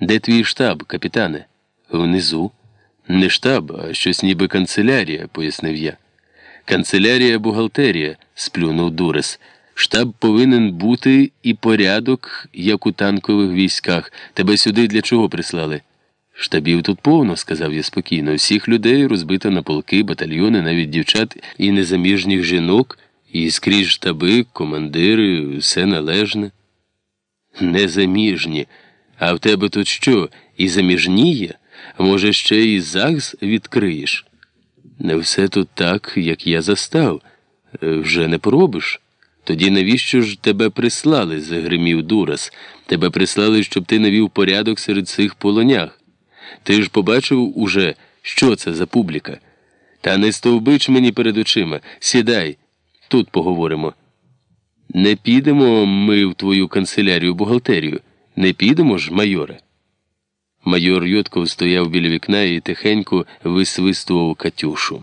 Де твій штаб, капітане? Внизу. Не штаб, а щось ніби канцелярія, пояснив я. Канцелярія бухгалтерія, сплюнув Дурес. Штаб повинен бути і порядок, як у танкових військах. Тебе сюди для чого прислали? Штабів тут повно, сказав я спокійно. Всіх людей розбито на полки, батальйони, навіть дівчат і незаміжніх жінок, і скрізь штаби, командири, все належне. Незаміжні. А в тебе тут що? І заміжніє? Може, ще і ЗАГС відкриєш? Не все тут так, як я застав. Е, Вже не поробиш. Тоді навіщо ж тебе прислали? загримів Дурас. Тебе прислали, щоб ти навів порядок серед цих полонях. Ти ж побачив уже, що це за публіка. Та не стовбич мені перед очима. Сідай, тут поговоримо. Не підемо ми в твою канцелярію бухгалтерію. Не підемо ж, майоре. Майор Йотков стояв біля вікна і тихенько висвистував Катюшу.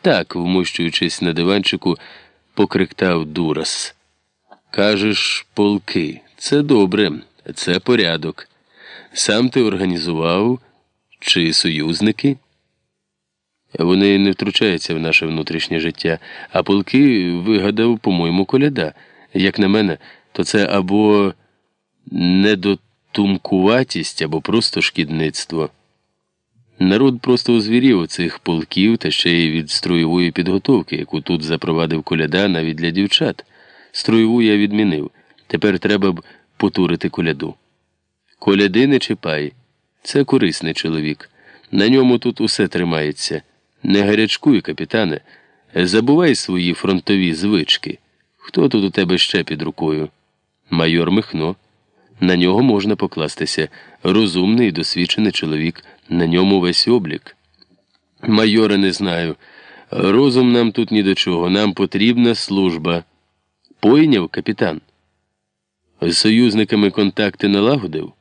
Так, вмощуючись на диванчику, покриктав Дурас. Кажеш, полки, це добре, це порядок. Сам ти організував чи союзники? Вони не втручаються в наше внутрішнє життя, а полки вигадав, по-моєму, коляда. Як на мене, то це або недотумкуватість, або просто шкідництво. Народ просто озвірів цих полків та ще й від строєвої підготовки, яку тут запровадив коляда навіть для дівчат. Строєву я відмінив. Тепер треба б потурити коляду. Коляди не чіпай. Це корисний чоловік. На ньому тут усе тримається. Не гарячкуй, капітане. Забувай свої фронтові звички. Хто тут у тебе ще під рукою? Майор Михно. На нього можна покластися. Розумний і досвідчений чоловік. На ньому весь облік. Майора не знаю. Розум нам тут ні до чого. Нам потрібна служба. Пойняв, капітан. З союзниками контакти налагодив?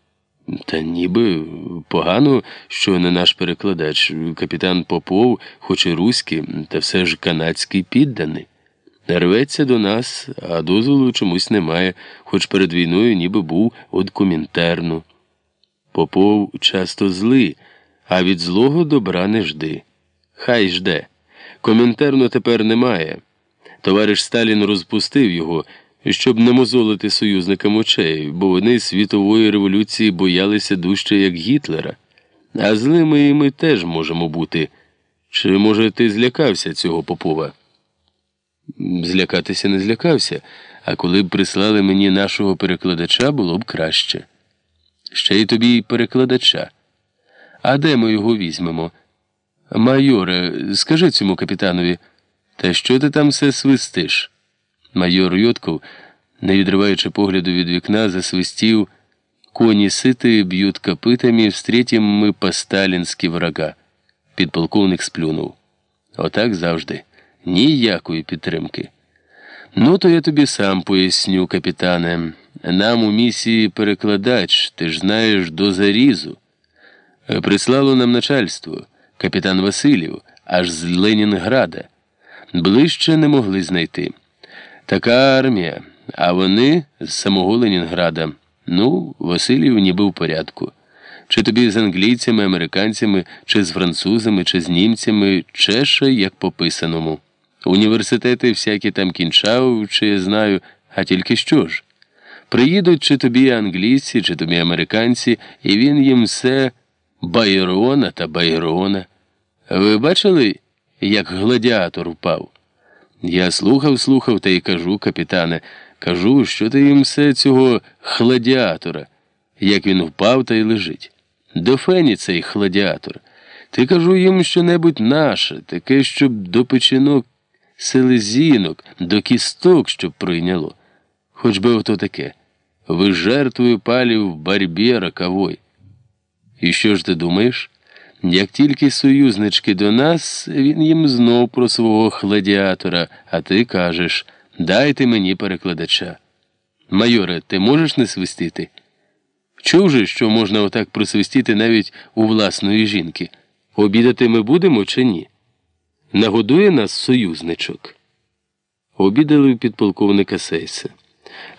Та ніби погано, що не наш перекладач. Капітан Попов, хоч і руський, та все ж канадський підданий. Рветься до нас, а дозволу чомусь немає, хоч перед війною ніби був од комінтерну. Попов часто злий, а від злого добра не жди. Хай жде. Комінтерну тепер немає. Товариш Сталін розпустив його, щоб не мозолити союзникам очей, бо вони світової революції боялися дужче, як Гітлера. А злими і ми теж можемо бути. Чи, може, ти злякався цього Попова? Злякатися не злякався, а коли б прислали мені нашого перекладача, було б краще. Ще й тобі й перекладача. А де ми його візьмемо? Майоре, скажи цьому капітанові, та що ти там все свистиш? Майор Йотков, не відриваючи погляду від вікна, засвистів коні сити б'ють копитами, встретім ми по-сталінськи врага. Підполковник сплюнув. Отак завжди. Ніякої підтримки. Ну, то я тобі сам поясню, капітане. Нам у місії перекладач, ти ж знаєш, до зарізу. Прислало нам начальство, капітан Васильів, аж з Ленінграда. Ближче не могли знайти. Така армія, а вони з самого Ленінграда. Ну, Васильів ніби в порядку. Чи тобі з англійцями, американцями, чи з французами, чи з німцями, чеше, як по писаному. Університети всякі там кінчав, чи я знаю, а тільки що ж. Приїдуть чи тобі англійці, чи тобі американці, і він їм все Байрона та Байрона. Ви бачили, як гладіатор впав? Я слухав, слухав та й кажу, капітане, кажу, що ти їм все цього хладіатора, як він впав та й лежить. До фені цей хладіатор. Ти кажу їм що-небудь наше, таке, щоб до печінок селезінок, до кісток, щоб прийняло. Хоч би ото таке. Ви жертвою палів в борьбі роковой. І що ж ти думаєш? Як тільки союзнички до нас, він їм знов про свого хладіатора, а ти кажеш дайте мені перекладача. Майоре, ти можеш не свистіти? Чув же, що можна отак просвистіти навіть у власної жінки. Обідати ми будемо чи ні? Нагодує нас союзничок. Обідали у підполковника Сейса.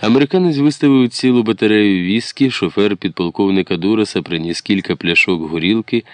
Американець виставив цілу батарею віскі, шофер підполковника Дураса приніс кілька пляшок горілки.